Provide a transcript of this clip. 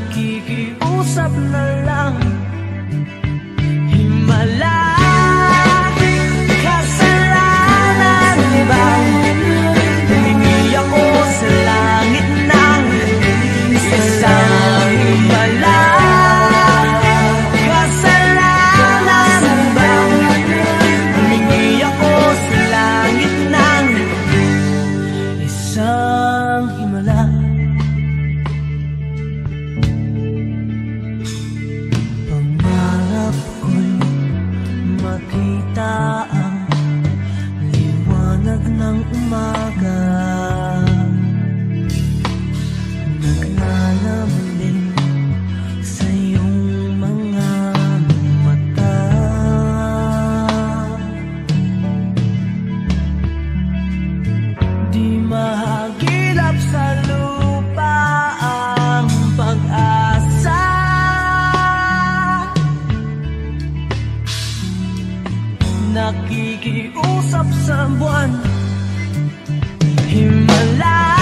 Nakikiusap na lang Himala Kasalanan ba? Hindi ako sa langit ng Isang himala Isang himala Nakikiusap sa buwan. Himala